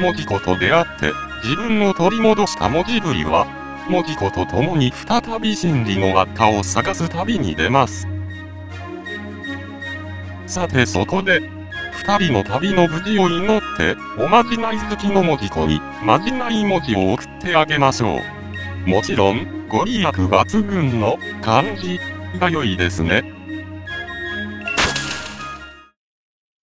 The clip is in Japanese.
モジ子と出会って自分を取り戻した文字ぶりは、モジ子と共に再び真理の輪っかを探す旅に出ます。さてそこで、二人の旅の無事を祈って、おまじない好きのモジ子に、まじない文字を送ってあげましょう。もちろん、ご利益抜群の漢字が良いですね。